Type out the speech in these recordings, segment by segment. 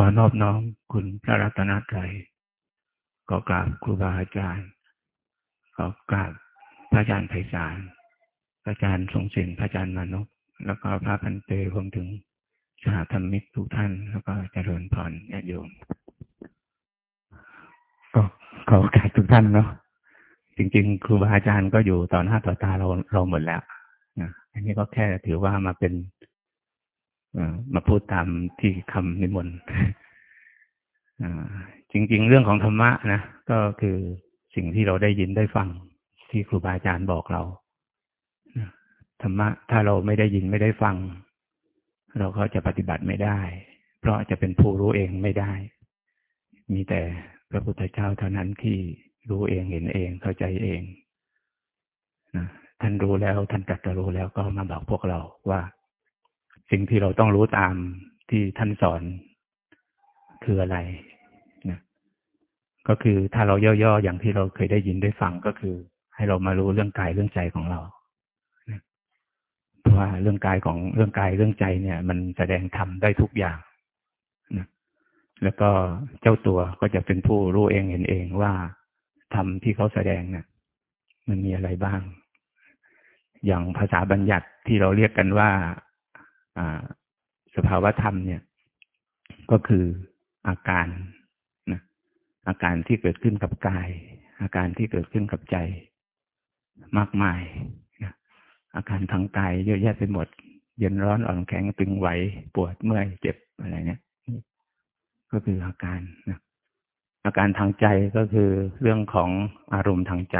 ขอนอบน้อมคุณพระรัตนตรัยขอกราบครูบาอาจารย์ ขอกราบพระอาจารย์ไพศาล พระอาจารย์ทรงศิลป์พระอาจารย์มานพแล้วก็พระพันเตรวมถึงสหธรรมิกทุกท่าน แล้วก็เจริญพรญาติโยม ก็ขอโอกาสทุกท่านเนาะ จริงๆ ครูบาอาจารย์ก็อยู่ต่อหน้าต่อตาเราเราหมดแล้วนะอันนี้ก็แค่ถือว่ามาเป็น มาพูดตามที่คำนิมนต์จริง ๆ เรื่องของธรรมะนะก็คือสิ่งที่เราได้ยินได้ฟังที่ครูบาอาจารย์บอกเราธรรมะถ้าเราไม่ได้ยินไม่ได้ฟัง เราก็จะปฏิบัติไม่ได้ เพราะจะเป็นผู้รู้เองไม่ได้ มีแต่พระพุทธเจ้าเท่านั้นที่รู้เองเห็นเองเข้าใจเองนะท่านรู้แล้วท่านตรัสรู้แล้วก็มาบอกพวกเราว่า สิ่งที่เราต้องรู้ตามที่ท่านสอนคืออะไรนะก็คือถ้าเราย่อๆอย่างที่เราเคยได้ยินได้ฟังก็คือ ให้เรามารู้เรื่องกายเรื่องใจของเราเพราะว่าเรื่องกายของเรื่องกายเรื่องใจเนี่ย มันแสดงธรรมได้ทุกอย่างนะแล้วก็เจ้าตัวก็จะเป็นผู้รู้เองเห็นเองว่าธรรมที่เขาแสดงเนี่ยมันมีอะไรบ้าง อย่างภาษาบัญญัติที่เราเรียกกันว่า สภาวธรรมเนี่ย ก็คืออาการนะอาการที่เกิดขึ้นกับกาย อาการที่เกิดขึ้นกับใจ มากมายนะอาการทางกายเยอะแยะไปหมด เย็นร้อนอ่อนแข็งตึงไหวปวดเมื่อยเจ็บอะไรเนี่ยก็คืออาการนะอาการทางใจก็คือเรื่องของอารมณ์ทางใจ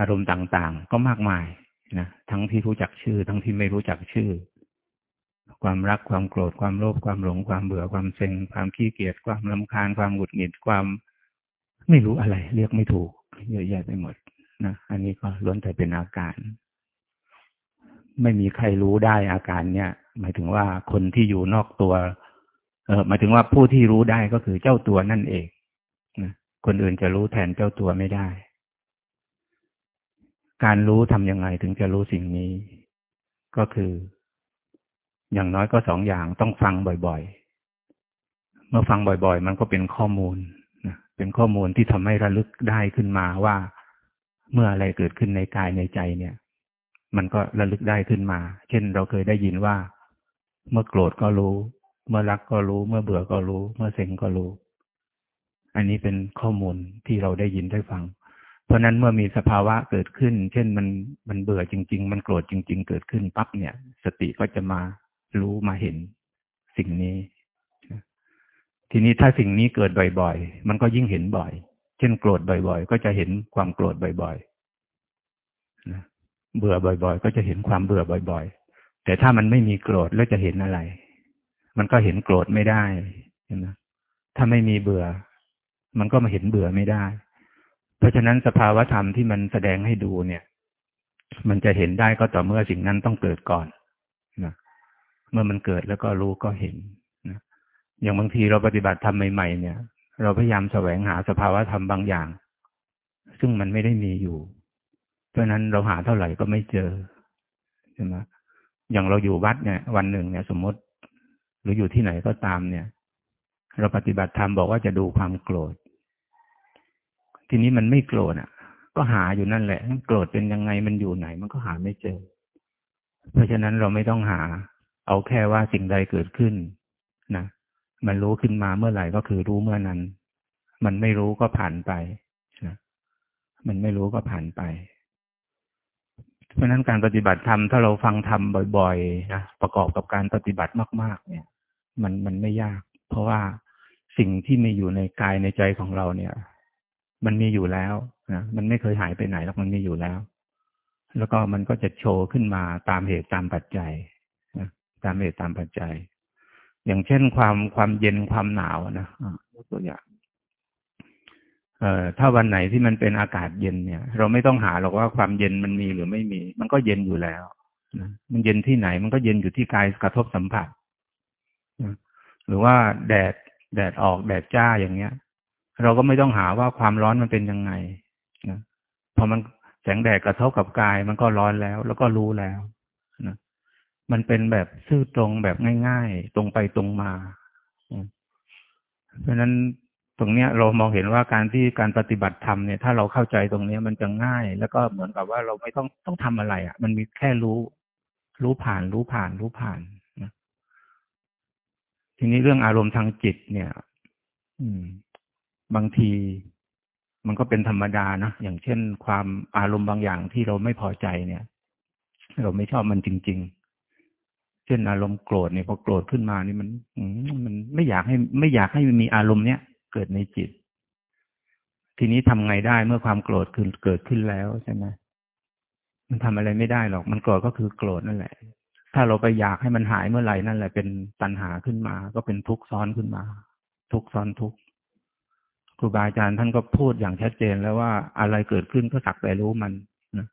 อารมณ์ต่างๆ ก็มากมายนะทั้งที่รู้จักชื่อ ทั้งที่ไม่รู้จักชื่อ ความรักความโกรธความโลภความหลงความเบื่อความเซ็ง ความขี้เกียจความลำคาญความหงุดหงิดความไม่รู้อะไร เรียกไม่ถูก เยอะแยะไปหมดนะอันนี้ก็ล้วนแต่เป็นอาการ ไม่มีใครรู้ได้อาการเนี่ย หมายถึงว่าคนที่อยู่นอกตัว เออหมายถึงว่าผู้ที่รู้ได้ก็คือเจ้าตัวนั่นเองนะคนอื่นจะรู้แทนเจ้าตัวไม่ได้ การรู้ทำยังไงถึงจะรู้สิ่งนี้ ก็คือ อย่างน้อยก็สองอย่างต้องฟังบ่อยๆ เมื่อฟังบ่อยๆ มันก็เป็นข้อมูลนะเป็นข้อมูลที่ทำให้ระลึกได้ขึ้นมาว่า เมื่ออะไรเกิดขึ้นในกายในใจเนี่ย มันก็ระลึกได้ขึ้นมา เช่น เราเคยได้ยินว่า เมื่อโกรธก็รู้ เมื่อรักก็รู้ เมื่อเบื่อก็รู้ เมื่อเซ็งก็รู้ อันนี้เป็นข้อมูลที่เราได้ยินได้ฟัง เพราะนั้นเมื่อมีสภาวะเกิดขึ้น เช่นมันมันเบื่อจริง ๆ มันโกรธจริง ๆ เกิดขึ้นปั๊บเนี่ย สติก็จะมา รู้มาเห็นสิ่งนี้ ทีนี้ถ้าสิ่งนี้เกิดบ่อย ๆ มันก็ยิ่งเห็นบ่อย เช่นโกรธบ่อย ๆ ก็จะเห็นความโกรธบ่อยๆเบื่อบ่อย ๆ ก็จะเห็นความเบื่อบ่อย ๆ แต่ถ้ามันไม่มีโกรธแล้วจะเห็นอะไร มันก็เห็นโกรธไม่ได้เห็นไหมถ้าไม่มีเบื่อ มันก็มาเห็นเบื่อไม่ได้ เพราะฉะนั้นสภาวธรรมที่มันแสดงให้ดูเนี่ย มันจะเห็นได้ก็ต่อเมื่อสิ่งนั้นต้องเกิดก่อนนะ เมื่อมันเกิดแล้วก็รู้ก็เห็นนะอย่างบางทีเราปฏิบัติธรรมใหม่ๆเนี่ย เราพยายามแสวงหาสภาวะธรรมบางอย่าง ซึ่งมันไม่ได้มีอยู่ เพราะนั้นเราหาเท่าไหร่ก็ไม่เจอใช่ไหมอย่างเราอยู่วัดเนี่ย วันหนึ่งเนี่ย สมมติ หรืออยู่ที่ไหนก็ตามเนี่ย เราปฏิบัติธรรมบอกว่าจะดูความโกรธ ทีนี้มันไม่โกรธอะ ก็หาอยู่นั่นแหละโกรธเป็นยังไงมันอยู่ไหน มันก็หาไม่เจอ เพราะฉะนั้นเราไม่ต้องหา เอาแค่ว่าสิ่งใดเกิดขึ้นนะมันรู้ขึ้นมาเมื่อไหร่ก็คือรู้เมื่อนั้น มันไม่รู้ก็ผ่านไปนะมันไม่รู้ก็ผ่านไป เพราะนั้นการปฏิบัติธรรมถ้าเราฟังธรรมบ่อยๆนะประกอบกับการปฏิบัติมาก ๆ เนี่ย มันมันไม่ยาก เพราะว่าสิ่งที่มีอยู่ในกายในใจของเราเนี่ย มันมีอยู่แล้วนะมันไม่เคยหายไปไหนแล้วมันมีอยู่แล้ว แล้วก็มันก็จะโชว์ขึ้นมาตามเหตุตามปัจจัย ตามเหตุตามปัจจัย อย่างเช่นความความเย็นความหนาวนะยกตัวอย่างเอ่อถ้าวันไหนที่มันเป็นอากาศเย็นเนี่ย เราไม่ต้องหาหรอกว่าความเย็นมันมีหรือไม่มี มันก็เย็นอยู่แล้วนะมันเย็นที่ไหนมันก็เย็นอยู่ที่กายกระทบสัมผัสนะหรือว่าแดดแดดออกแดดจ้าอย่างเงี้ย เราก็ไม่ต้องหาว่าความร้อนมันเป็นยังไงนะพอมันแสงแดดกระทบกับกายมันก็ร้อนแล้ว แล้วก็รู้แล้ว มันเป็นแบบซื่อตรงแบบง่าย ๆ ตรงไปตรงมา เพราะฉะนั้นตรงเนี้ยเรามองเห็นว่าการที่การปฏิบัติธรรมเนี่ยถ้าเราเข้าใจตรงเนี้ยมันจะง่าย แล้วก็เหมือนกับว่าเราไม่ต้องต้องทำอะไรอะ่ะ มันมีแค่รู้ รู้ผ่านรู้ผ่านรู้ผ่านนะทีนี้เรื่องอารมณ์ทางจิต เนี่ย อืม บางทีมันก็เป็นธรรมดานะอย่างเช่น ความอารมณ์บางอย่างที่เราไม่พอใจเนี่ย เราไม่ชอบมันจริง ๆ ช่นอารมณ์โกรธเนี่ยพอโกรธขึ้นมานี่มันมันไม่อยากให้ไม่อยากให้มีอารมณ์เนี้ยเกิดในจิต ทีนี้ทำไงได้เมื่อความโกรธคือเกิดขึ้นแล้วใช่ไหมมันทำอะไรไม่ได้หรอก มันโกรธก็คือโกรธนั่นแหละ ถ้าเราไปอยากให้มันหายเมื่อไหร่นั่นแหละเป็นตัณหาขึ้นมา ก็เป็นทุกข์ซ้อนขึ้นมา ทุกข์ซ้อนทุกข์ครูบาอาจารย์ท่านก็พูดอย่างชัดเจนแล้วว่าอะไรเกิดขึ้นก็สักแต่รู้มันนะ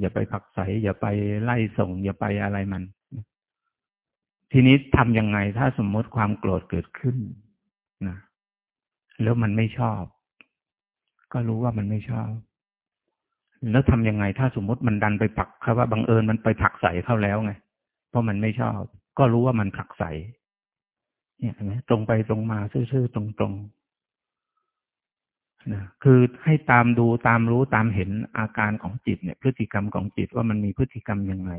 อย่าไปผักใสอย่าไปไล่ส่ง อย่าไปอะไรมัน ทีนี้ทำยังไงถ้าสมมติความโกรธเกิดขึ้นนะแล้วมันไม่ชอบ ก็รู้ว่ามันไม่ชอบ แล้วทำยังไง ถ้าสมมติมันดันไปผักเขาว่าบังเอิญมันไปผักใส่เข้าแล้วไง เพราะมันไม่ชอบ ก็รู้ว่ามันผักใส่เนี่ยเห็นไหมตรงไปตรงมาซื่อๆตรงๆนะคือให้ตามดูตามรู้ตามเห็นอาการของจิตเนี่ย พฤติกรรมของจิตว่ามันมีพฤติกรรมยังไง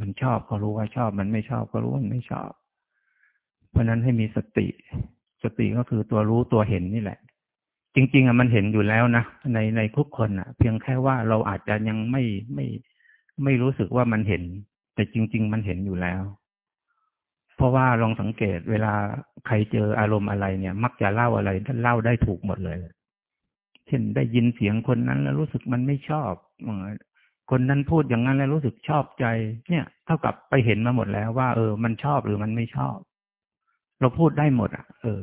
มันชอบก็รู้ว่าชอบ มันไม่ชอบก็รู้ว่าไม่ชอบ เพราะนั้นให้มีสติ สติก็คือตัวรู้ตัวเห็นนี่แหละ จริง ๆอะมันเห็นอยู่แล้วนะในในทุกคนอะ เพียงแค่ว่าเราอาจจะยังไม่ไม่ไม่รู้สึกว่ามันเห็น แต่จริง ๆ มันเห็นอยู่แล้ว เพราะว่าลองสังเกตเวลาใครเจออารมณ์อะไรเนี่ย มักจะเล่าอะไรเล่าได้ถูกหมดเลยเช่นได้ยินเสียงคนนั้นแล้วรู้สึกมันไม่ชอบ คนนั้นพูดอย่างนั้นแล้วรู้สึกชอบใจ เนี่ย เท่ากับไปเห็นมาหมดแล้วว่า เออ มันชอบหรือมันไม่ชอบ เราพูดได้หมดอะ เออ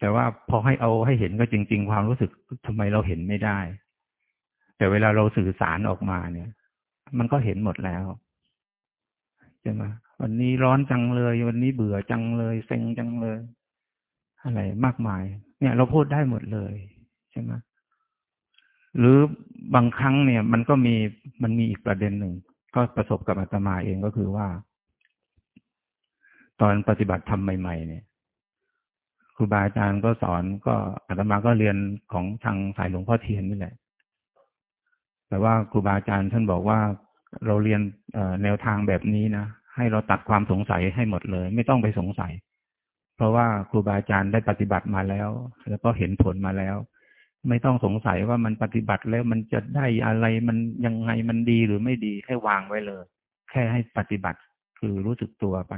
แต่ว่าพอให้เอาให้เห็นก็จริง ๆ ความรู้สึกทำไมเราเห็นไม่ได้ แต่เวลาเราสื่อสารออกมาเนี่ย มันก็เห็นหมดแล้วใช่ไหมวันนี้ร้อนจังเลย วันนี้เบื่อจังเลย เซ็งจังเลย อะไรมากมาย เนี่ย เราพูดได้หมดเลยใช่ไหม หรือบางครั้งเนี่ยมันก็มีมันมีอีกประเด็นหนึ่งก็ประสบกับอาตมาเองก็คือว่า ตอนปฏิบัติธรรมใหม่ ๆ เนี่ยครูบาอาจารย์ก็สอนก็อาตมาก็เรียนของทางสายหลวงพ่อเทียนนี่แหละ แต่ว่าครูบาอาจารย์ท่านบอกว่าเราเรียนแนวทางแบบนี้นะให้เราตัดความสงสัยให้หมดเลย ไม่ต้องไปสงสัย เพราะว่าครูบาอาจารย์ได้ปฏิบัติมาแล้ว แล้วก็เห็นผลมาแล้ว ไม่ต้องสงสัยว่ามันปฏิบัติแล้วมันจะได้อะไรมันยังไงมันดีหรือไม่ดีให้วางไว้เลย แค่ให้ปฏิบัติคือรู้สึกตัวไป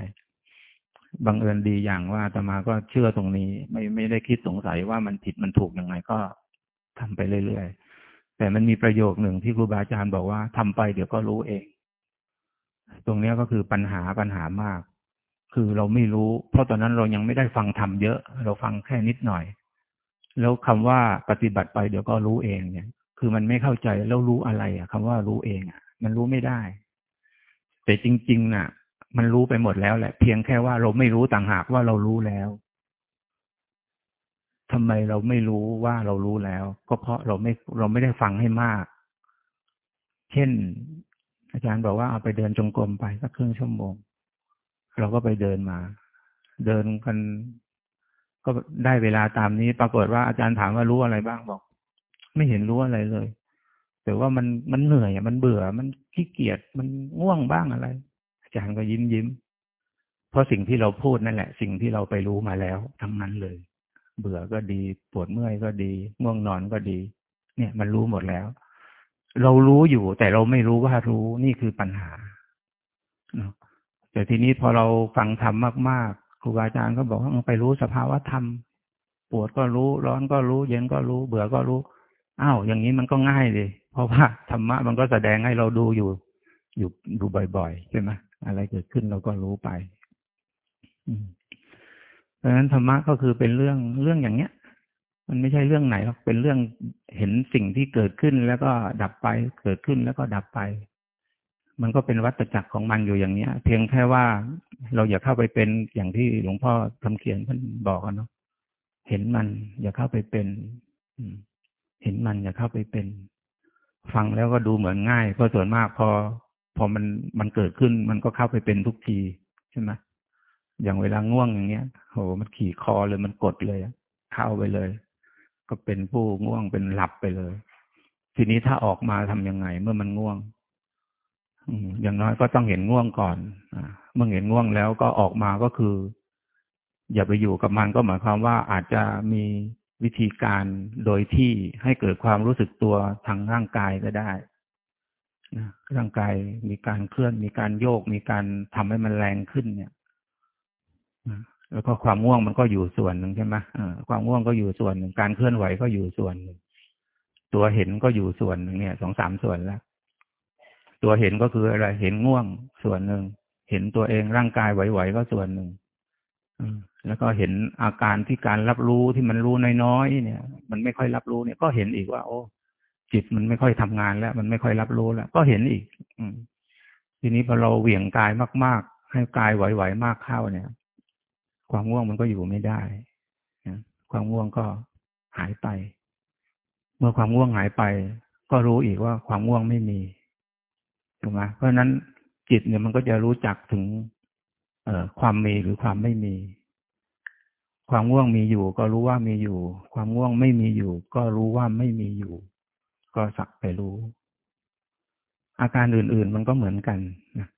บังเอิญดีอย่างว่าตมาก็เชื่อตรงนี้ ไม่ไม่ได้คิดสงสัยว่ามันผิดมันถูกยังไงก็ทำไปเรื่อยๆแต่มันมีประโยคหนึ่งที่ครูบาอาจารย์บอกว่าทำไปเดี๋ยวก็รู้เอง ตรงนี้ก็คือปัญหาปัญหามาก คือเราไม่รู้ เพราะตอนนั้นเรายังไม่ได้ฟังทำเยอะ เราฟังแค่นิดหน่อย แล้วคำว่าปฏิบัติไปเดี๋ยวก็รู้เองเนี่ย คือมันไม่เข้าใจแล้วรู้อะไรอะคำว่ารู้เองอะมันรู้ไม่ได้ แต่จริง ๆ น่ะ มันรู้ไปหมดแล้วแหละ เพียงแค่ว่าเราไม่รู้ต่างหากว่าเรารู้แล้วทำไมเราไม่รู้ว่าเรารู้แล้ว ก็เพราะเราไม่เราไม่ได้ฟังให้มาก เช่น อาจารย์บอกว่าเอาไปเดินจงกรมไปสักครึ่งชั่วโมง เราก็ไปเดินมา เดินกัน ก็ได้เวลาตามนี้ ปรากฏว่าอาจารย์ถามว่ารู้อะไรบ้างบอก ไม่เห็นรู้อะไรเลยแต่ว่ามันมันเหนื่อยมันเบื่อมันขี้เกียจมันง่วงบ้างอะไร อาจารย์ก็ยิ้มยิ้มเพราะสิ่งที่เราพูดนั่นแหละ สิ่งที่เราไปรู้มาแล้ว ทั้งนั้นเลย เบื่อก็ดี ปวดเมื่อยก็ดี ง่วงนอนก็ดี เนี่ย มันรู้หมดแล้ว เรารู้อยู่แต่เราไม่รู้ว่ารู้นี่คือปัญหาแต่ทีนี้พอเราฟังธรรมมาก ครูบาอาจารย์ก็บอกว่าไปรู้สภาวะธรรม ปวดก็รู้ ร้อนก็รู้ เย็นก็รู้ เบื่อก็รู้อ้าวอย่างนี้มันก็ง่ายเลยเพราะว่าธรรมะมันก็แสดงให้เราดูอยู่ อยู่ดูบ่อยๆใช่ไหมอะไรเกิดขึ้นเราก็รู้ไปเพราะฉะนั้นธรรมะก็คือเป็นเรื่องเรื่องอย่างเนี้ย มันไม่ใช่เรื่องไหนหรอกเป็นเรื่องเห็นสิ่งที่เกิดขึ้นแล้วก็ดับไป เกิดขึ้นแล้วก็ดับไป มันก็เป็นวัฏจักรของมันอยู่อย่างเนี้ย เพียงแค่ว่าเราอย่าเข้าไปเป็นอย่างที่หลวงพ่อทำเขียนท่านบอกกันเนาะเห็นมัน อย่าเข้าไปเป็นเห็นมันอย่าเข้าไปเป็น ฟังแล้วก็ดูเหมือนง่ายเพราะส่วนมากพอ พอมันมันเกิดขึ้น มันก็เข้าไปเป็นทุกทีใช่ไหมอย่างเวลาง่วงอย่างเงี้ยโหมันขี่คอเลยมันกดเลยเข้าไปเลย ก็เป็นผู้ง่วงเป็นหลับไปเลย ทีนี้ถ้าออกมาทํำยังไง เมื่อมันง่วง อย่างน้อยก็ต้องเห็นง่วงก่อนเมื่อเห็นง่วงแล้วก็ออกมาก็คือ อย่าไปอยู่กับมันก็หมายความว่าอาจจะมีวิธีการโดยที่ให้เกิดความรู้สึกตัวทางร่างกายก็ได้นะร่างกายมีการเคลื่อน มีการโยก มีการทำให้มันแรงขึ้นเนี่ยแล้วก็ความง่วงมันก็อยู่ส่วนหนึ่งใช่ไหมความง่วงก็อยู่ส่วนหนึ่งการเคลื่อนไหวก็อยู่ส่วนหนึ่งตัวเห็นก็อยู่ส่วนหนึ่งเนี่ยสองสามส่วนแล้ว ตัวเห็นก็คืออะไร เห็นง่วงส่วนหนึ่ง เห็นตัวเองร่างกายไหวๆก็ส่วนหนึ่งแล้วก็เห็นอาการที่การรับรู้ที่มันรู้น้อยๆเนี่ย มันไม่ค่อยรับรู้เนี่ย ก็เห็นอีกว่า โอ้ จิตมันไม่ค่อยทำงานแล้ว มันไม่ค่อยรับรู้แล้ว ก็เห็นอีก อืมทีนี้พอเราเหวี่ยงกายมาก ๆ ให้กายไหวๆมากเข้าเนี่ย ความง่วงมันก็อยู่ไม่ได้ความง่วงก็หายไป เมื่อความง่วงหายไป ก็รู้อีกว่าความง่วงไม่มี ถูกไหมเพราะนั้นจิตเนี่ยมันก็จะรู้จักถึงเออความมีหรือความไม่มี ความง่วงมีอยู่ ก็รู้ว่ามีอยู่ ความง่วงไม่มีอยู่ ก็รู้ว่าไม่มีอยู่ ก็สักไปรู้ อาการอื่น ๆ มันก็เหมือนกันนะ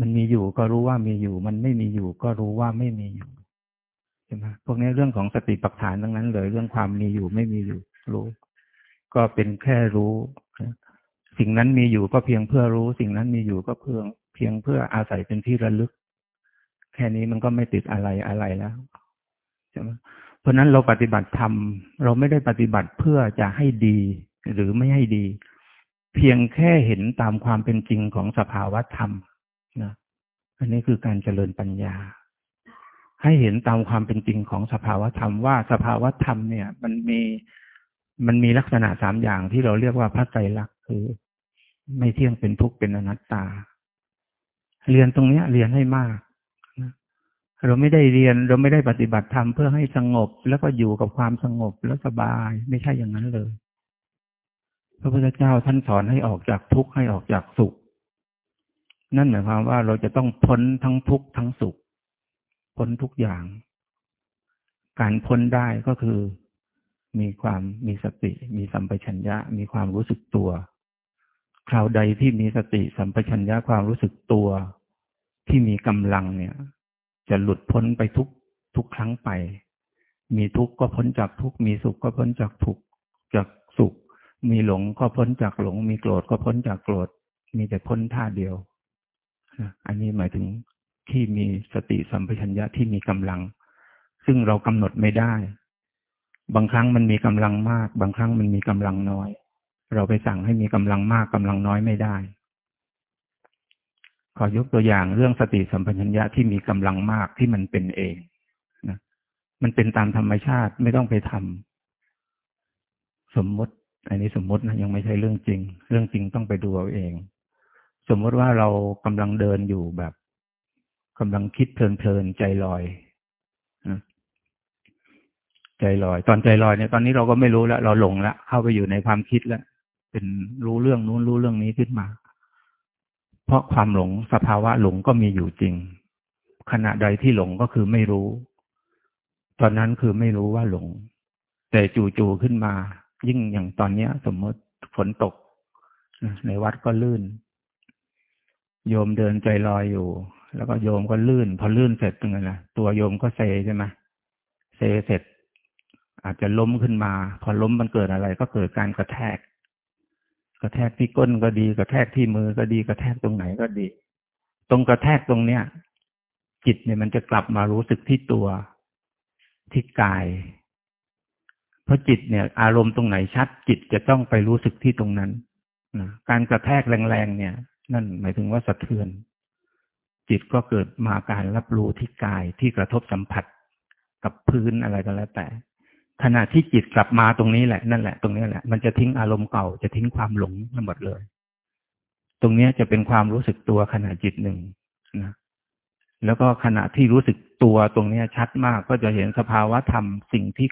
มันมีอยู่ก็รู้ว่ามีอยู่ มันไม่มีอยู่ ก็รู้ว่าไม่มีอยู่ใช่ไหมพวกนี้เรื่องของสติปัฏฐานทั้งนั้นเลยเรื่องความมีอยู่ไม่มีอยู่รู้ ก็เป็นแค่รู้ สิ่งนั้นมีอยู่ก็เพียงเพื่อรู้ สิ่งนั้นมีอยู่ก็เพียงเพียงเพื่ออาศัยเป็นที่ระลึก แค่นี้มันก็ไม่ติดอะไรอะไรแล้วใช่ไหมเพราะนั้นเราปฏิบัติธรรมเราไม่ได้ปฏิบัติเพื่อจะให้ดี หรือไม่ให้ดี เพียงแค่เห็นตามความเป็นจริงของสภาวะธรรมนะอันนี้คือการเจริญปัญญา ให้เห็นตามความเป็นจริงของสภาวะธรรมว่าสภาวะธรรมเนี่ย มันมีมันมีลักษณะสามอย่างที่เราเรียกว่าพระไตรลักษ คือ ไม่เที่ยงเป็นทุกข์เป็นอนัตตา เรียนตรงเนี้ย เรียนให้มากเราไม่ได้เรียนเราไม่ได้ปฏิบัติธรรมเพื่อให้สงบ แล้วก็อยู่กับความสงบแล้วสบาย ไม่ใช่อย่างนั้นเลย พระพุทธเจ้าท่านสอนให้ออกจากทุกข์ให้ออกจากสุข นั่นหมายความว่าเราจะต้องพ้นทั้งทุกข์ทั้งสุข พ้นทุกอย่าง การพ้นได้ก็คือ มีความมีสติ มีสัมปชัญญะ มีความรู้สึกตัว คราวใดที่มีสติสัมปชัญญะความรู้สึกตัว ที่มีกำลังเนี่ย จะหลุดพ้นไปทุกทุกครั้งไป มีทุกข์ก็พ้นจากทุกข์มีสุขก็พ้นจากทุกข์จากสุข มีหลงก็พ้นจากหลง มีโกรธก็พ้นจากโกรธ มีแต่พ้นท่าเดียวอันนี้หมายถึงที่มีสติสัมปชัญญะที่มีกำลัง ซึ่งเรากำหนดไม่ได้ บางครั้งมันมีกำลังมาก บางครั้งมันมีกำลังน้อย เราไปสั่งให้มีกำลังมากกำลังน้อยไม่ได้ ขอยกตัวอย่างเรื่องสติสัมปชัญญะที่มีกำลังมากที่มันเป็นเองนะมันเป็นตามธรรมชาติไม่ต้องไปทำสมมติ อันนี้สมมตินะยังไม่ใช่เรื่องจริง เรื่องจริงต้องไปดูเอาเอง สมมติว่าเรากำลังเดินอยู่แบบกำลังคิดเพลินๆใจลอยนะใจลอย ตอนใจลอยเนี่ยตอนนี้เราก็ไม่รู้แล้ว เราหลงแล้วเข้าไปอยู่ในความคิดแล้ว เป็นรู้เรื่องนู้นรู้เรื่องนี้ขึ้นมา เพราะความหลงสภาวะหลงก็มีอยู่จริง ขณะใดที่หลงก็คือไม่รู้ ตอนนั้นคือไม่รู้ว่าหลง แต่จู่ๆขึ้นมา ยิ่งอย่างตอนเนี้ย สมมติฝนตก ในวัดก็ลื่น โยมเดินใจลอยอยู่ แล้วก็โยมก็ลื่น พอลื่นเสร็จตรงนั้นนะตัวโยมก็เซใช่ไหมเซเสร็จอาจจะล้มขึ้นมา พอล้มมันเกิดอะไรก็เกิดการกระแทก กระแทกที่ก้นก็ดี กระแทกที่มือก็ดี กระแทกตรงไหนก็ดี ตรงกระแทกตรงเนี้ย จิตเนี่ยมันจะกลับมารู้สึกที่ตัวที่กาย เพราะจิตเนี่ย อารมณ์ตรงไหนชัด จิตจะต้องไปรู้สึกที่ตรงนั้นนะการกระแทกแรงๆเนี่ย นั่นหมายถึงว่าสะเทือน จิตก็เกิดมาการรับรู้ที่กายที่กระทบสัมผัสกับพื้นอะไรก็แล้วแต่ ขณะที่จิตกลับมาตรงนี้แหละนั่นแหละตรงนี้แหละมันจะทิ้งอารมณ์เก่าจะทิ้งความหลงทั้งหมดเลย ตรงนี้จะเป็นความรู้สึกตัวขณะจิตหนึ่งนะแล้วก็ขณะที่รู้สึกตัวตรงนี้ชัดมากก็จะเห็นสภาวะธรรมสิ่งที่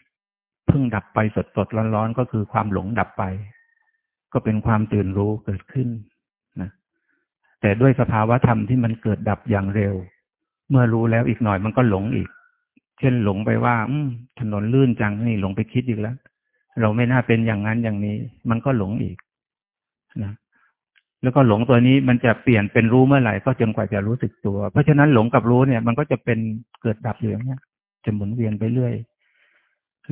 เพิ่งดับไปสดสดร้อนๆ ก็คือความหลงดับไป ก็เป็นความตื่นรู้เกิดขึ้นนะแต่ด้วยสภาวะธรรมที่มันเกิดดับอย่างเร็ว เมื่อรู้แล้วอีกหน่อยมันก็หลงอีก เช่นหลงไปว่า อืถนนลื่นจังนี่หลงไปคิดอีกแล้ว เราไม่น่าเป็นอย่างนั้นอย่างนี้ มันก็หลงอีกนะแล้วก็หลงตัวนี้มันจะเปลี่ยนเป็นรู้เมื่อไหร่ก็จนกว่าจะรู้สึกตัว เพราะฉะนั้นหลงกับรู้เนี่ย มันก็จะเป็นเกิดดับอยู่อย่างเงี้ยจะหมุนเวียนไปเรื่อย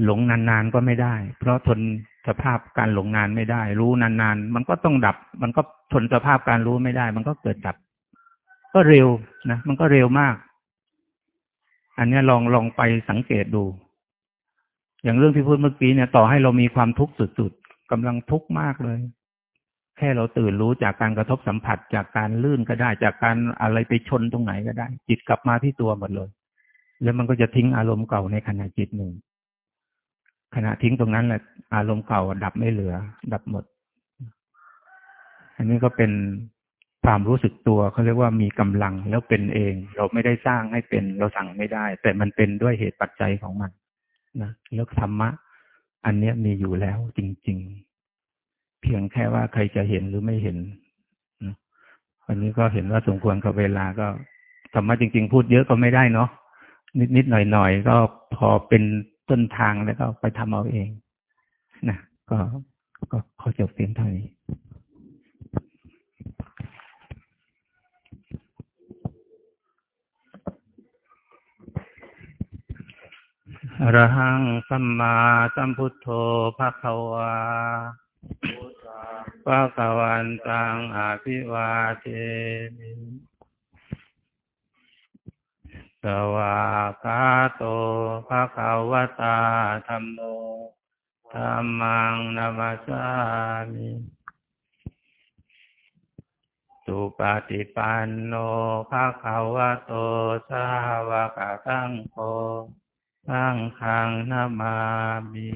หลงนานๆก็ไม่ได้ เพราะทนสภาพการหลงนานไม่ได้ รู้นานๆ มันก็ต้องดับ มันก็ทนสภาพการรู้ไม่ได้ มันก็เกิดดับ ก็เร็วนะมันก็เร็วมาก อันนี้ลองลองไปสังเกตดู อย่างเรื่องที่พูดเมื่อกี้เนี่ย ต่อให้เรามีความทุกข์สุดๆกำลังทุกข์มากเลย แค่เราตื่นรู้จากการกระทบสัมผัสจากการลื่นก็ได้ จากการอะไรไปชนตรงไหนก็ได้ จิตกลับมาที่ตัวหมดเลย แล้วมันก็จะทิ้งอารมณ์เก่าในขณะจิตหนึ่งขณะทิ้งตรงนั้นแหละอารมณ์เก่าดับไม่เหลือ ดับหมด อันนี้ก็เป็น ความรู้สึกตัวเขาเรียกว่ามีกำลังแล้วเป็นเอง เราไม่ได้สร้างให้เป็น เราสั่งไม่ได้ แต่มันเป็นด้วยเหตุปัจจัยของมันนะแล้วธรรมะ อันนี้มีอยู่แล้วจริง ๆ เพียงแค่ว่าใครจะเห็นหรือไม่เห็นวันนี้ก็เห็นว่าสมควรกับเวลาก็ธรรมะจริง ๆ พูดเยอะก็ไม่ได้เนาะนิดๆหน่อยๆก็พอเป็นต้นทางแล้วก็ไปทำเอาเองนะก็ก็ขอจบเพียงเท่านี้ อรหังสัมมาสัมพุทโธภะคะวาภะคะวันตังอาภิวาเทมิสวากาโตภะคะวตาธรรมโมธรรมังนามาสามิสุปฏิปันโนภะคะวะโตสาวกสังโฆ สังฆังนามามิ